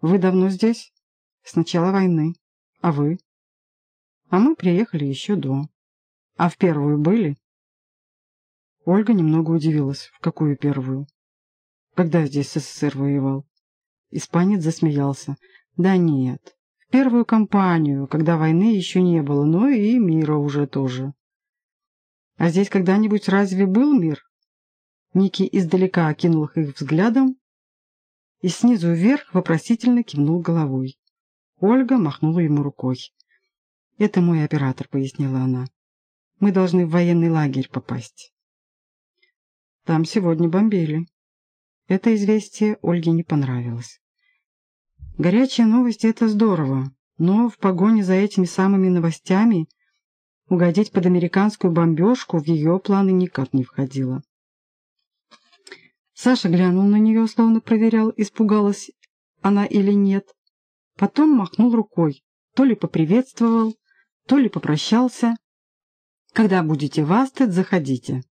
Вы давно здесь? С начала войны. А вы? А мы приехали еще до. А в первую были? Ольга немного удивилась. В какую первую? Когда здесь СССР воевал? Испанец засмеялся. Да нет, в первую кампанию, когда войны еще не было, но и мира уже тоже. А здесь когда-нибудь разве был мир? Ники издалека окинул их взглядом и снизу вверх вопросительно кивнул головой. Ольга махнула ему рукой. «Это мой оператор», — пояснила она. «Мы должны в военный лагерь попасть». Там сегодня бомбили. Это известие Ольге не понравилось. Горячие новости — это здорово, но в погоне за этими самыми новостями угодить под американскую бомбежку в ее планы никак не входило. Саша глянул на нее, словно проверял, испугалась она или нет. Потом махнул рукой, то ли поприветствовал, то ли попрощался. «Когда будете в Астед, заходите.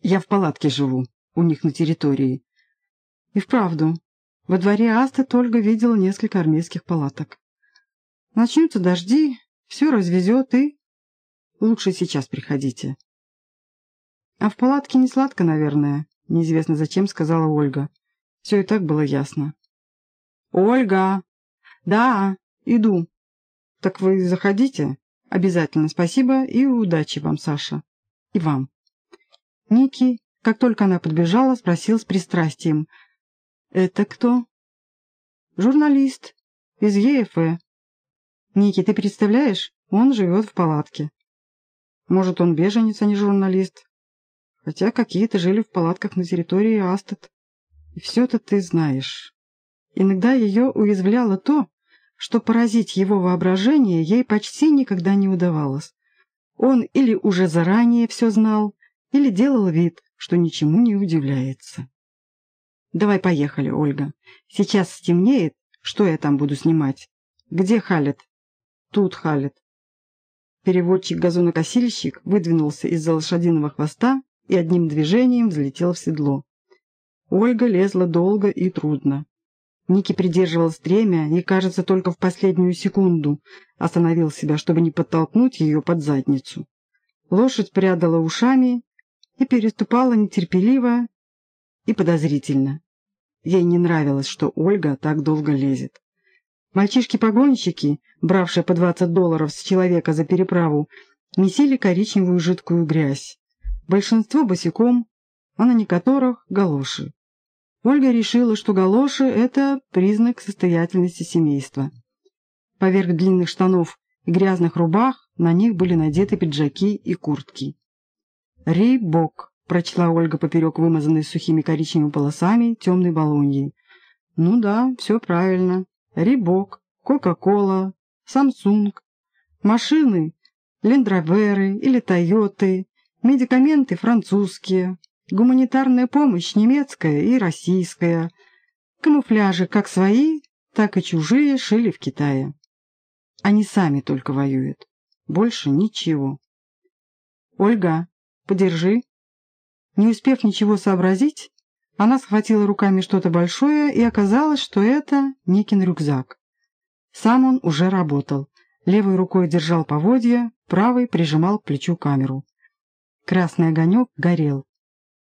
Я в палатке живу, у них на территории». И вправду, во дворе Астед Ольга видела несколько армейских палаток. Начнутся дожди, все развезет и... Лучше сейчас приходите. А в палатке не сладко, наверное. Неизвестно зачем, сказала Ольга. Все и так было ясно. «Ольга!» «Да, иду». «Так вы заходите?» «Обязательно. Спасибо и удачи вам, Саша. И вам». Ники, как только она подбежала, спросил с пристрастием. «Это кто?» «Журналист. Из ЕФЭ». «Ники, ты представляешь, он живет в палатке». «Может, он беженец, а не журналист?» Хотя какие-то жили в палатках на территории Астет. И все это ты знаешь. Иногда ее уязвляло то, что поразить его воображение ей почти никогда не удавалось. Он или уже заранее все знал, или делал вид, что ничему не удивляется. «Давай поехали, Ольга. Сейчас стемнеет. Что я там буду снимать? Где Халет?» «Тут Халет». Переводчик-газонокосильщик выдвинулся из-за лошадиного хвоста и одним движением взлетел в седло. Ольга лезла долго и трудно. Ники придерживал стремя и, кажется, только в последнюю секунду остановил себя, чтобы не подтолкнуть ее под задницу. Лошадь прядала ушами и переступала нетерпеливо и подозрительно. Ей не нравилось, что Ольга так долго лезет. Мальчишки-погонщики, бравшие по 20 долларов с человека за переправу, месили коричневую жидкую грязь большинство босиком, а на некоторых – галоши. Ольга решила, что галоши – это признак состоятельности семейства. Поверх длинных штанов и грязных рубах на них были надеты пиджаки и куртки. «Рейбок», – прочла Ольга поперек вымазанной сухими коричневыми полосами темной балоньи. «Ну да, все правильно. Рейбок, Кока-Кола, Самсунг, машины, Лендроверы или Тойоты, Медикаменты французские, гуманитарная помощь немецкая и российская, камуфляжи как свои, так и чужие шили в Китае. Они сами только воюют. Больше ничего. «Ольга, подержи». Не успев ничего сообразить, она схватила руками что-то большое, и оказалось, что это Никин рюкзак. Сам он уже работал. Левой рукой держал поводья, правой прижимал к плечу камеру. Красный огонек горел.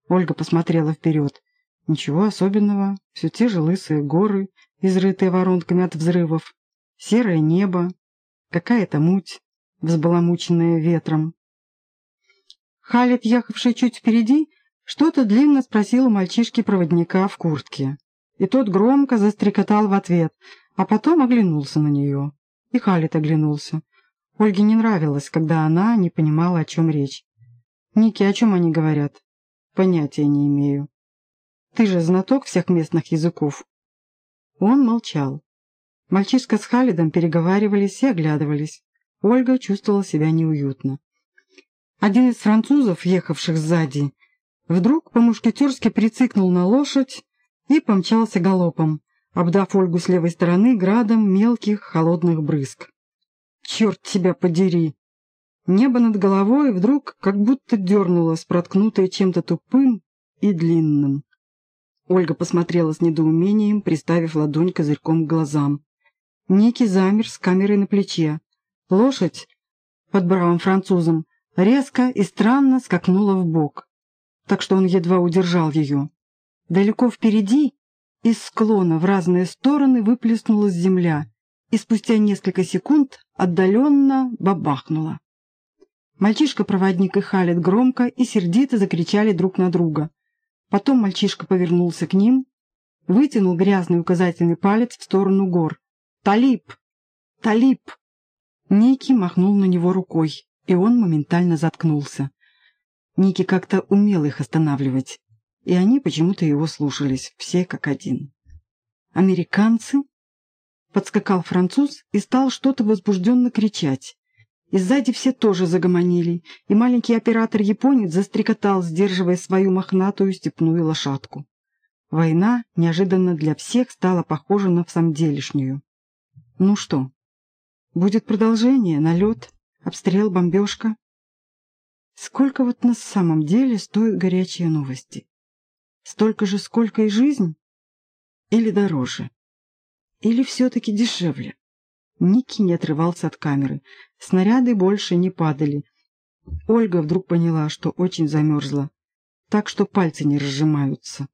Ольга посмотрела вперед. Ничего особенного, все те же лысые горы, изрытые воронками от взрывов, серое небо, какая-то муть, взбаламученная ветром. Халет, ехавший чуть впереди, что-то длинно спросил у мальчишки-проводника в куртке. И тот громко застрекотал в ответ, а потом оглянулся на нее. И Халет оглянулся. Ольге не нравилось, когда она не понимала, о чем речь. Ники, о чем они говорят? Понятия не имею. Ты же знаток всех местных языков. Он молчал. Мальчишка с Халидом переговаривались и оглядывались. Ольга чувствовала себя неуютно. Один из французов, ехавших сзади, вдруг по-мушкетерски прицикнул на лошадь и помчался галопом, обдав Ольгу с левой стороны градом мелких холодных брызг. «Черт тебя подери!» Небо над головой вдруг как будто дернулось, проткнутое чем-то тупым и длинным. Ольга посмотрела с недоумением, приставив ладонь козырьком к глазам. Ники замер с камерой на плече. Лошадь под бравым французом резко и странно скакнула в бок, так что он едва удержал ее. Далеко впереди из склона в разные стороны выплеснулась земля, и спустя несколько секунд отдаленно бабахнула. Мальчишка-проводник и Халид громко и сердито закричали друг на друга. Потом мальчишка повернулся к ним, вытянул грязный указательный палец в сторону гор. «Талиб! Талиб!» Ники махнул на него рукой, и он моментально заткнулся. Ники как-то умел их останавливать, и они почему-то его слушались, все как один. «Американцы?» Подскакал француз и стал что-то возбужденно кричать. И сзади все тоже загомонили, и маленький оператор-японец застрекотал, сдерживая свою мохнатую степную лошадку. Война неожиданно для всех стала похожа на всамделишнюю. Ну что, будет продолжение, налет, обстрел, бомбежка? Сколько вот на самом деле стоят горячие новости? Столько же, сколько и жизнь? Или дороже? Или все-таки дешевле? Ники не отрывался от камеры. Снаряды больше не падали. Ольга вдруг поняла, что очень замерзла, так что пальцы не разжимаются.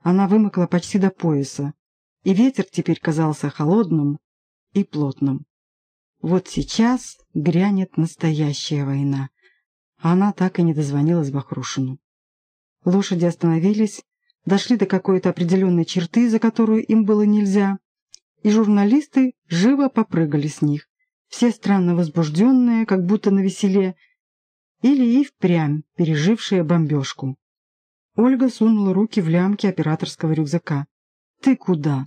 Она вымокла почти до пояса, и ветер теперь казался холодным и плотным. Вот сейчас грянет настоящая война. Она так и не дозвонилась Бахрушину. Лошади остановились, дошли до какой-то определенной черты, за которую им было нельзя, и журналисты живо попрыгали с них, все странно возбужденные, как будто на веселе, или и впрямь пережившие бомбежку. Ольга сунула руки в лямки операторского рюкзака. «Ты куда?»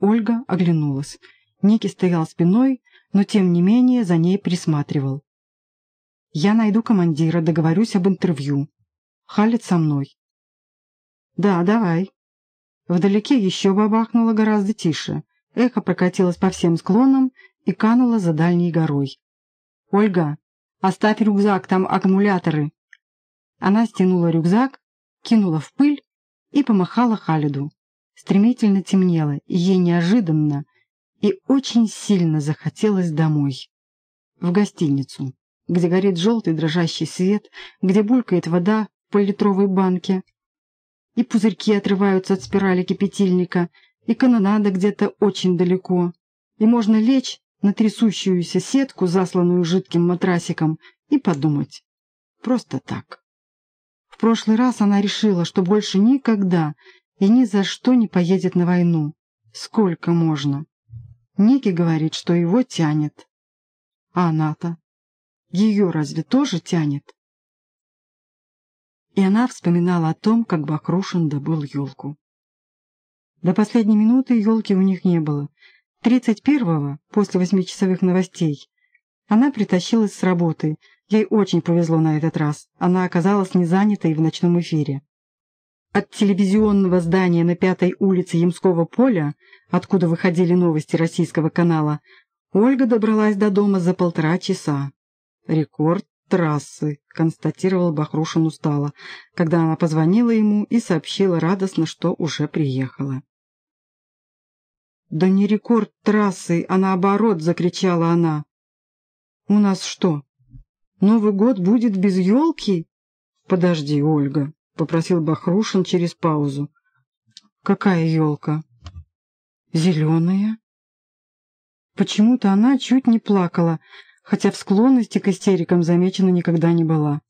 Ольга оглянулась. Ники стоял спиной, но тем не менее за ней присматривал. «Я найду командира, договорюсь об интервью. Халит со мной». «Да, давай». Вдалеке еще бабахнуло гораздо тише. Эхо прокатилось по всем склонам и кануло за дальней горой. «Ольга, оставь рюкзак, там аккумуляторы!» Она стянула рюкзак, кинула в пыль и помахала Халиду. Стремительно темнело, и ей неожиданно и очень сильно захотелось домой. В гостиницу, где горит желтый дрожащий свет, где булькает вода в поллитровой банке, и пузырьки отрываются от спирали кипятильника, и канонада где-то очень далеко, и можно лечь на трясущуюся сетку, засланную жидким матрасиком, и подумать. Просто так. В прошлый раз она решила, что больше никогда и ни за что не поедет на войну. Сколько можно? Ники говорит, что его тянет. А она-то? Ее разве тоже тянет? И она вспоминала о том, как Бахрушин добыл елку. До последней минуты елки у них не было. Тридцать первого, после восьмичасовых новостей, она притащилась с работы. Ей очень повезло на этот раз. Она оказалась не занятой в ночном эфире. От телевизионного здания на пятой улице Ямского поля, откуда выходили новости российского канала, Ольга добралась до дома за полтора часа. Рекорд трассы, констатировал Бахрушин устало, когда она позвонила ему и сообщила радостно, что уже приехала. «Да не рекорд трассы, а наоборот!» — закричала она. «У нас что, Новый год будет без елки?» «Подожди, Ольга», — попросил Бахрушин через паузу. «Какая елка?» «Зеленая». Почему-то она чуть не плакала, хотя в склонности к истерикам замечена никогда не была.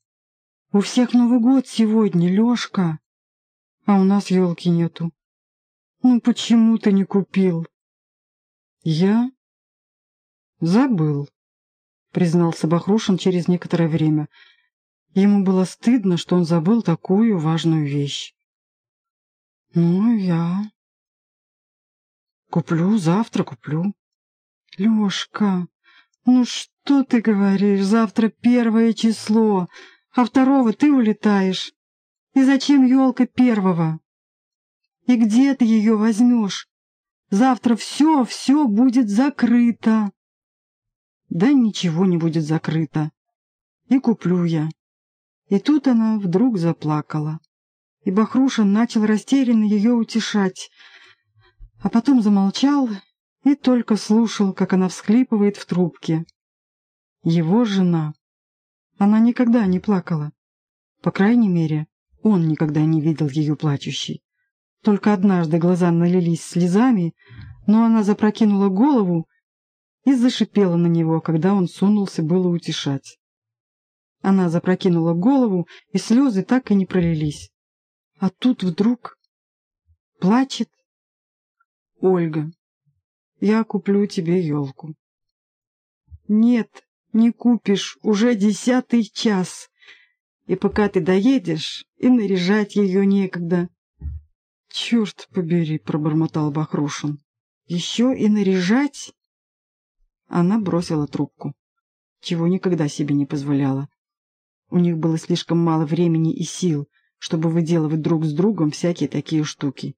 «У всех Новый год сегодня, Лёшка, а у нас елки нету. Ну почему ты не купил?» «Я?» «Забыл», — признался Бахрушин через некоторое время. Ему было стыдно, что он забыл такую важную вещь. «Ну, я...» «Куплю, завтра куплю». «Лёшка, ну что?» «Что ты говоришь? Завтра первое число, а второго ты улетаешь. И зачем елка первого? И где ты ее возьмешь? Завтра все, все будет закрыто». «Да ничего не будет закрыто. И куплю я». И тут она вдруг заплакала. и Бахрушин начал растерянно ее утешать, а потом замолчал и только слушал, как она всхлипывает в трубке. Его жена. Она никогда не плакала. По крайней мере, он никогда не видел ее плачущей. Только однажды глаза налились слезами, но она запрокинула голову и зашипела на него, когда он сунулся было утешать. Она запрокинула голову, и слезы так и не пролились. А тут вдруг плачет Ольга. «Я куплю тебе елку». «Нет, не купишь, уже десятый час. И пока ты доедешь, и наряжать ее некогда». «Черт побери», — пробормотал Бахрушин. «Еще и наряжать?» Она бросила трубку, чего никогда себе не позволяла. У них было слишком мало времени и сил, чтобы выделывать друг с другом всякие такие штуки.